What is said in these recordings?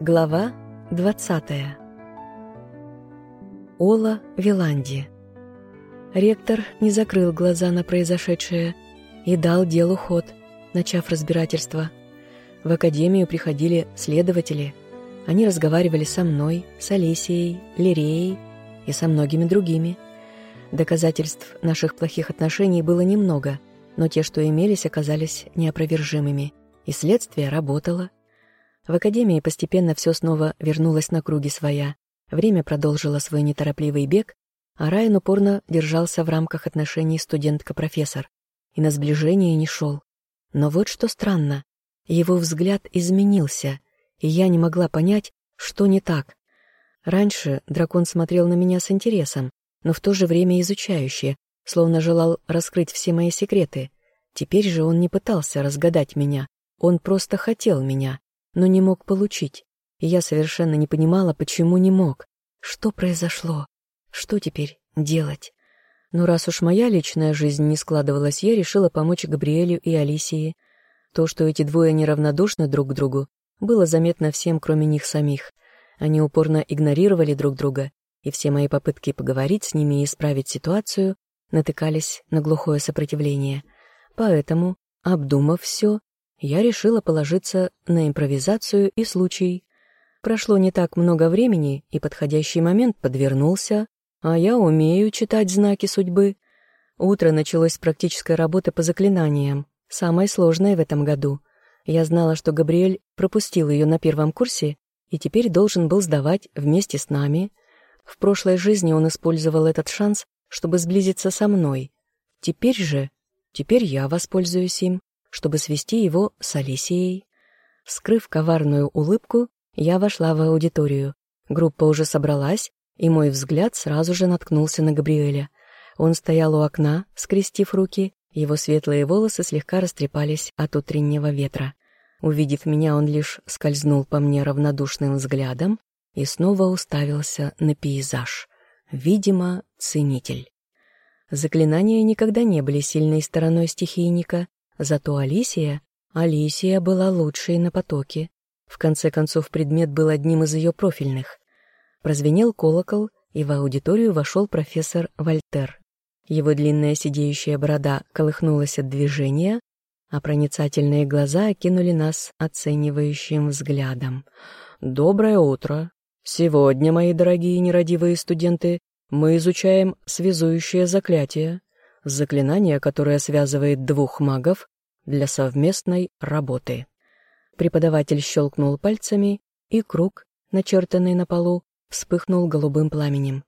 Глава 20. Ола Виланди. Ректор не закрыл глаза на произошедшее и дал делу ход, начав разбирательство. В академию приходили следователи. Они разговаривали со мной, с Алисией, Лиреей и со многими другими. Доказательств наших плохих отношений было немного, но те, что имелись, оказались неопровержимыми. И следствие работало – в академии постепенно все снова вернулось на круги своя. Время продолжило свой неторопливый бег, а Райан упорно держался в рамках отношений студентка-профессор и на сближение не шел. Но вот что странно. Его взгляд изменился, и я не могла понять, что не так. Раньше дракон смотрел на меня с интересом, но в то же время изучающе, словно желал раскрыть все мои секреты. Теперь же он не пытался разгадать меня, он просто хотел меня но не мог получить. И я совершенно не понимала, почему не мог. Что произошло? Что теперь делать? Но раз уж моя личная жизнь не складывалась, я решила помочь Габриэлю и Алисии. То, что эти двое неравнодушны друг к другу, было заметно всем, кроме них самих. Они упорно игнорировали друг друга, и все мои попытки поговорить с ними и исправить ситуацию натыкались на глухое сопротивление. Поэтому, обдумав все, я решила положиться на импровизацию и случай. Прошло не так много времени, и подходящий момент подвернулся, а я умею читать знаки судьбы. Утро началось с практической работы по заклинаниям, самой сложной в этом году. Я знала, что Габриэль пропустил ее на первом курсе и теперь должен был сдавать вместе с нами. В прошлой жизни он использовал этот шанс, чтобы сблизиться со мной. Теперь же, теперь я воспользуюсь им чтобы свести его с Алисией. Скрыв коварную улыбку, я вошла в аудиторию. Группа уже собралась, и мой взгляд сразу же наткнулся на Габриэля. Он стоял у окна, скрестив руки, его светлые волосы слегка растрепались от утреннего ветра. Увидев меня, он лишь скользнул по мне равнодушным взглядом и снова уставился на пейзаж. Видимо, ценитель. Заклинания никогда не были сильной стороной стихийника, Зато Алисия... Алисия была лучшей на потоке. В конце концов, предмет был одним из ее профильных. Прозвенел колокол, и в аудиторию вошел профессор Вольтер. Его длинная сидеющая борода колыхнулась от движения, а проницательные глаза окинули нас оценивающим взглядом. «Доброе утро! Сегодня, мои дорогие нерадивые студенты, мы изучаем связующее заклятие, заклинание, которое связывает двух магов для совместной работы. Преподаватель щелкнул пальцами, и круг, начертанный на полу, вспыхнул голубым пламенем.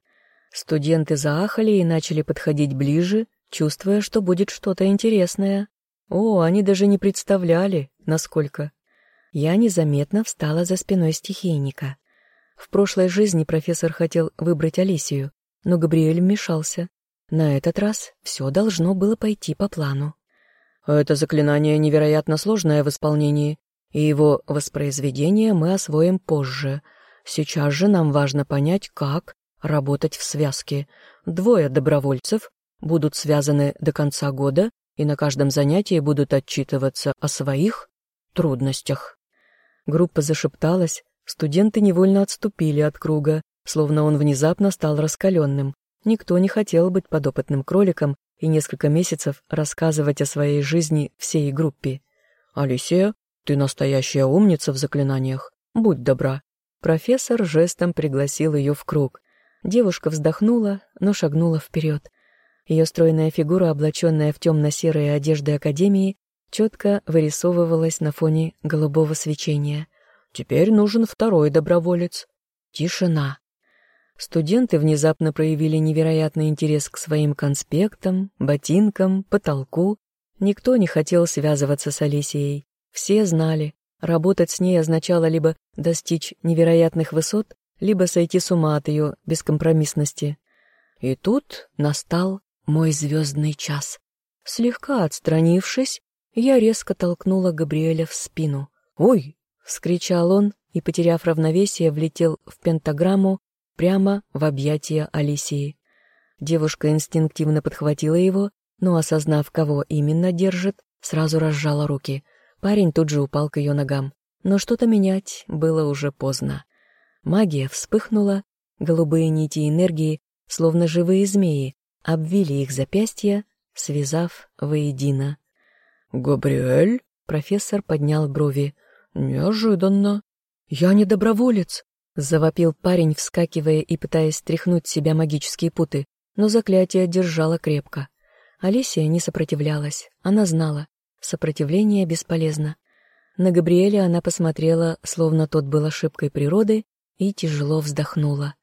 Студенты заахали и начали подходить ближе, чувствуя, что будет что-то интересное. О, они даже не представляли, насколько. Я незаметно встала за спиной стихийника. В прошлой жизни профессор хотел выбрать Алисию, но Габриэль вмешался. На этот раз все должно было пойти по плану. Это заклинание невероятно сложное в исполнении, и его воспроизведение мы освоим позже. Сейчас же нам важно понять, как работать в связке. Двое добровольцев будут связаны до конца года и на каждом занятии будут отчитываться о своих трудностях. Группа зашепталась, студенты невольно отступили от круга, словно он внезапно стал раскаленным. Никто не хотел быть подопытным кроликом и несколько месяцев рассказывать о своей жизни всей группе. «Алисия, ты настоящая умница в заклинаниях. Будь добра». Профессор жестом пригласил ее в круг. Девушка вздохнула, но шагнула вперед. Ее стройная фигура, облаченная в темно-серые одежды Академии, четко вырисовывалась на фоне голубого свечения. «Теперь нужен второй доброволец». Тишина. Студенты внезапно проявили невероятный интерес к своим конспектам, ботинкам, потолку. Никто не хотел связываться с Алисией. Все знали, работать с ней означало либо достичь невероятных высот, либо сойти с ума от ее бескомпромиссности. И тут настал мой звездный час. Слегка отстранившись, я резко толкнула Габриэля в спину. «Ой!» — вскричал он и, потеряв равновесие, влетел в пентаграмму, прямо в объятия Алисии. Девушка инстинктивно подхватила его, но, осознав, кого именно держит, сразу разжала руки. Парень тут же упал к ее ногам. Но что-то менять было уже поздно. Магия вспыхнула, голубые нити энергии, словно живые змеи, обвили их запястья, связав воедино. «Габриэль?» — профессор поднял брови. «Неожиданно». «Я не доброволец», — завопил парень, вскакивая и пытаясь стряхнуть с себя магические путы, но заклятие держало крепко. Алисия не сопротивлялась, она знала, сопротивление бесполезно. На Габриэля она посмотрела, словно тот был ошибкой природы, и тяжело вздохнула.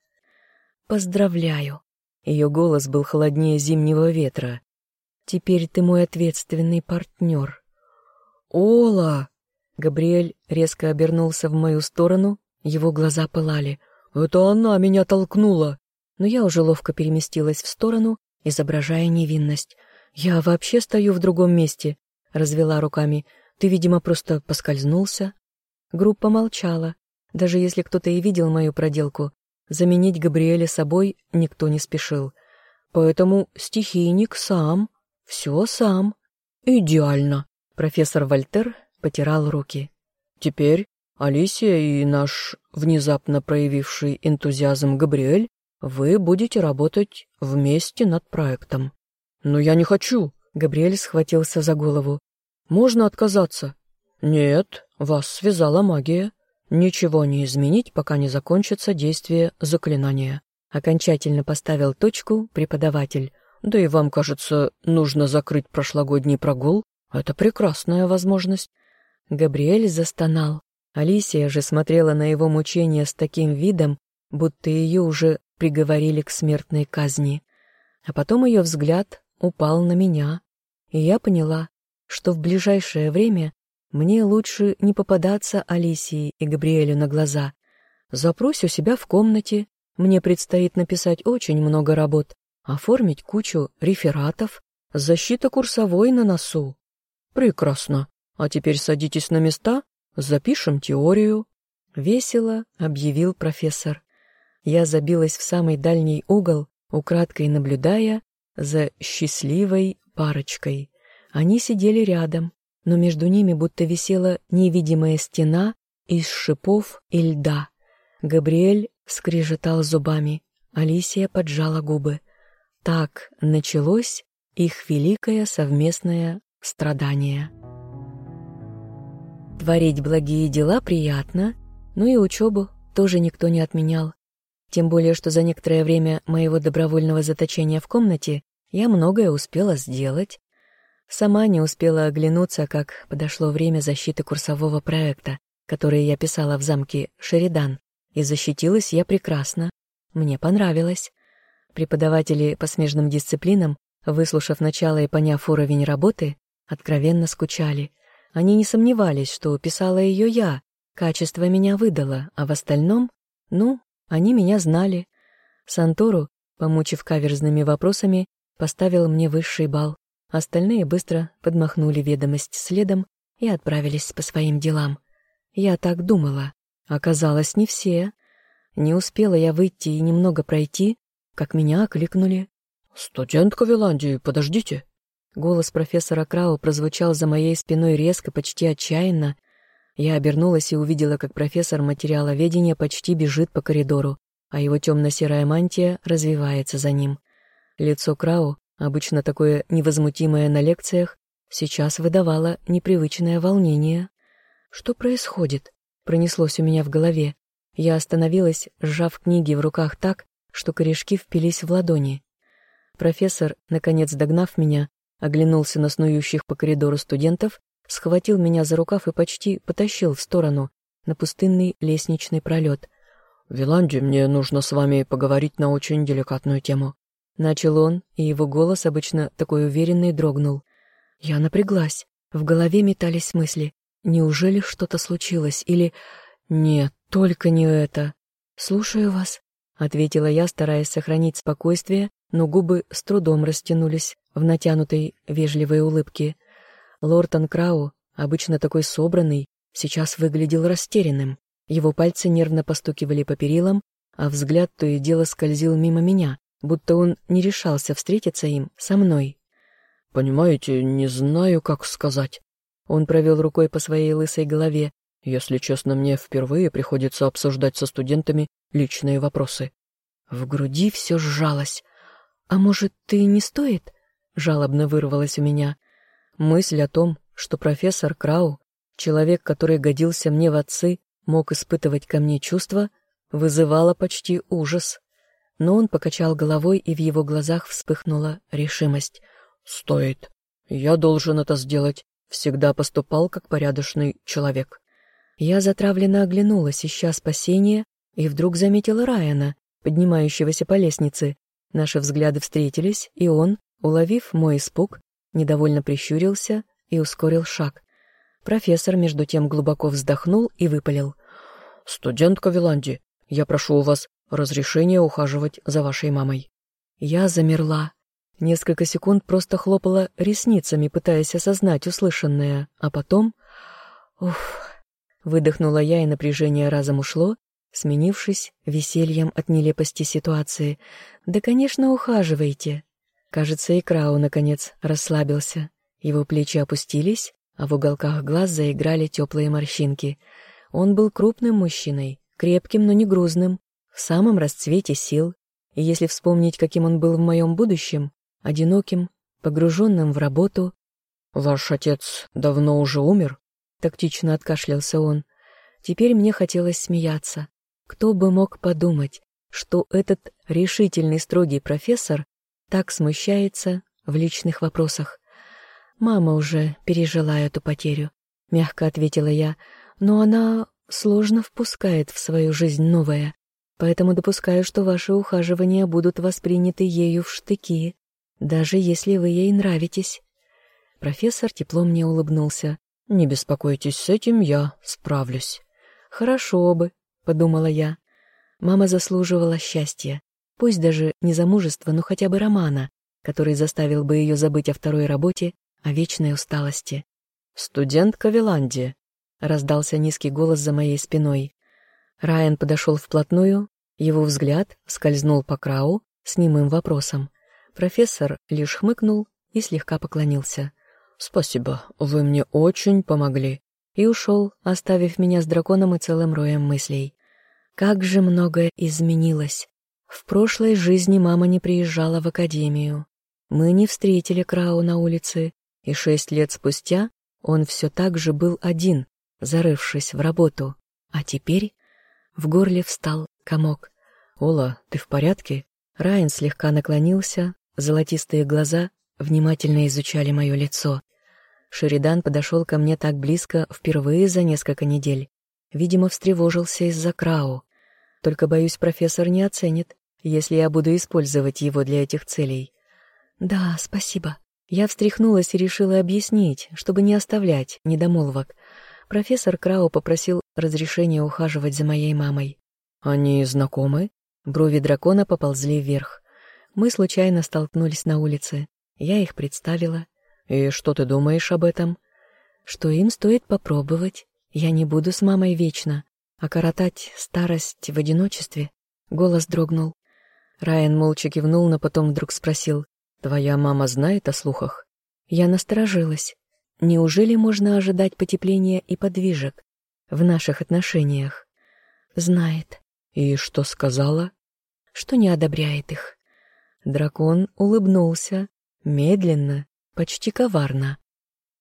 «Поздравляю!» Ее голос был холоднее зимнего ветра. «Теперь ты мой ответственный партнер». «Ола!» Габриэль резко обернулся в мою сторону, его глаза пылали. «Это она меня толкнула!» Но я уже ловко переместилась в сторону, изображая невинность. «Я вообще стою в другом месте», — развела руками. «Ты, видимо, просто поскользнулся». Группа молчала. Даже если кто-то и видел мою проделку, заменить Габриэля собой никто не спешил. Поэтому стихийник сам, все сам. «Идеально!» Профессор Вольтер потирал руки. «Теперь Алисия и наш внезапно проявивший энтузиазм Габриэль, вы будете работать вместе над проектом». «Но я не хочу!» Габриэль схватился за голову. «Можно отказаться?» «Нет, вас связала магия. Ничего не изменить, пока не закончится действие заклинания». Окончательно поставил точку преподаватель. «Да и вам, кажется, нужно закрыть прошлогодний прогул. Это прекрасная возможность». Габриэль застонал. Алисия же смотрела на его мучения с таким видом, будто ее уже приговорили к смертной казни. А потом ее взгляд упал на меня, и я поняла, что в ближайшее время мне лучше не попадаться Алисии и Габриэлю на глаза. Запрусь у себя в комнате, мне предстоит написать очень много работ, оформить кучу рефератов, защита курсовой на носу. Прекрасно. А теперь садитесь на места, запишем теорию. Весело объявил профессор. Я забилась в самый дальний угол, украдкой наблюдая за счастливой парочкой. Они сидели рядом, но между ними будто висела невидимая стена из шипов и льда. Габриэль скрежетал зубами, Алисия поджала губы. Так началось их великое совместное страдание. Творить благие дела приятно, но и учебу тоже никто не отменял. Тем более, что за некоторое время моего добровольного заточения в комнате я многое успела сделать. Сама не успела оглянуться, как подошло время защиты курсового проекта, который я писала в замке Шеридан, и защитилась я прекрасно. Мне понравилось. Преподаватели по смежным дисциплинам, выслушав начало и поняв уровень работы, откровенно скучали. Они не сомневались, что писала ее я, качество меня выдало, а в остальном, ну, они меня знали. Сантору, помучив каверзными вопросами, поставил мне высший балл. Остальные быстро подмахнули ведомость следом и отправились по своим делам. Я так думала. Оказалось, не все. Не успела я выйти и немного пройти, как меня окликнули. «Студентка Виландии, подождите!» Голос профессора Крау прозвучал за моей спиной резко, почти отчаянно. Я обернулась и увидела, как профессор материаловедения почти бежит по коридору, а его темно-серая мантия развивается за ним. Лицо Крау, обычно такое невозмутимое на лекциях, сейчас выдавало непривычное волнение. «Что происходит?» — пронеслось у меня в голове. Я остановилась, сжав книги в руках так, что корешки впились в ладони. Профессор, наконец догнав меня, оглянулся на снующих по коридору студентов, схватил меня за рукав и почти потащил в сторону, на пустынный лестничный пролет. «Виланди, мне нужно с вами поговорить на очень деликатную тему». Начал он, и его голос, обычно такой уверенный, дрогнул. Я напряглась. В голове метались мысли. Неужели что-то случилось? Или... Нет, только не это. «Слушаю вас», — ответила я, стараясь сохранить спокойствие, но губы с трудом растянулись в натянутой вежливой улыбке. Лорд Анкрау, обычно такой собранный, сейчас выглядел растерянным. Его пальцы нервно постукивали по перилам, а взгляд то и дело скользил мимо меня, будто он не решался встретиться им со мной. «Понимаете, не знаю, как сказать». Он провел рукой по своей лысой голове. Если честно, мне впервые приходится обсуждать со студентами личные вопросы. В груди все сжалось. «А может, ты не стоит?» — жалобно вырвалось у меня. Мысль о том, что профессор Крау, человек, который годился мне в отцы, мог испытывать ко мне чувства, вызывала почти ужас. Но он покачал головой, и в его глазах вспыхнула решимость. «Стоит. Я должен это сделать. Всегда поступал как порядочный человек». Я затравленно оглянулась, ища спасения, и вдруг заметила Райана, поднимающегося по лестнице. Наши взгляды встретились, и он, уловив мой испуг, недовольно прищурился и ускорил шаг. Профессор, между тем, глубоко вздохнул и выпалил. «Студентка Виланди, я прошу у вас разрешения ухаживать за вашей мамой». Я замерла. Несколько секунд просто хлопала ресницами, пытаясь осознать услышанное, а потом... Уф, Выдохнула я, и напряжение разом ушло, сменившись весельем от нелепости ситуации. «Да, конечно, ухаживайте!» Кажется, и Крау, наконец, расслабился. Его плечи опустились, а в уголках глаз заиграли теплые морщинки. Он был крупным мужчиной, крепким, но не грузным, в самом расцвете сил. И если вспомнить, каким он был в моем будущем, одиноким, погруженным в работу... «Ваш отец давно уже умер?» Тактично откашлялся он. Теперь мне хотелось смеяться. Кто бы мог подумать, что этот решительный строгий профессор так смущается в личных вопросах. Мама уже пережила эту потерю, мягко ответила я, но она сложно впускает в свою жизнь новое, поэтому допускаю, что ваши ухаживания будут восприняты ею в штыки, даже если вы ей нравитесь. Профессор тепло мне улыбнулся. «Не беспокойтесь, с этим я справлюсь». «Хорошо бы», — подумала я. Мама заслуживала счастья, пусть даже не замужества, но хотя бы романа, который заставил бы ее забыть о второй работе, о вечной усталости. «Студентка Виланди», — раздался низкий голос за моей спиной. Райан подошел вплотную, его взгляд скользнул по Крау с немым вопросом. Профессор лишь хмыкнул и слегка поклонился. «Спасибо, вы мне очень помогли», и ушел, оставив меня с драконом и целым роем мыслей. Как же многое изменилось. В прошлой жизни мама не приезжала в академию. Мы не встретили Крау на улице, и шесть лет спустя он все так же был один, зарывшись в работу. А теперь в горле встал комок. «Ола, ты в порядке?» Райан слегка наклонился, золотистые глаза внимательно изучали мое лицо. Шеридан подошел ко мне так близко впервые за несколько недель. Видимо, встревожился из-за Крау. Только, боюсь, профессор не оценит, если я буду использовать его для этих целей. Да, спасибо. Я встряхнулась и решила объяснить, чтобы не оставлять недомолвок. Профессор Крау попросил разрешения ухаживать за моей мамой. «Они знакомы?» Брови дракона поползли вверх. Мы случайно столкнулись на улице. Я их представила. «И что ты думаешь об этом?» «Что им стоит попробовать. Я не буду с мамой вечно, а коротать старость в одиночестве». Голос дрогнул. Райан молча кивнул, но потом вдруг спросил. «Твоя мама знает о слухах?» Я насторожилась. Неужели можно ожидать потепления и подвижек в наших отношениях? Знает. И что сказала? Что не одобряет их. Дракон улыбнулся, медленно, почти коварно.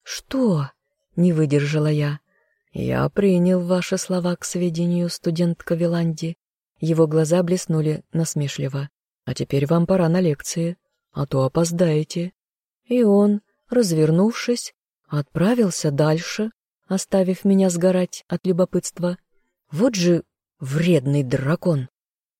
«Что?» — не выдержала я. «Я принял ваши слова к сведению, студентка Виланди». Его глаза блеснули насмешливо. «А теперь вам пора на лекции, а то опоздаете». И он, развернувшись, отправился дальше, оставив меня сгорать от любопытства. Вот же вредный дракон!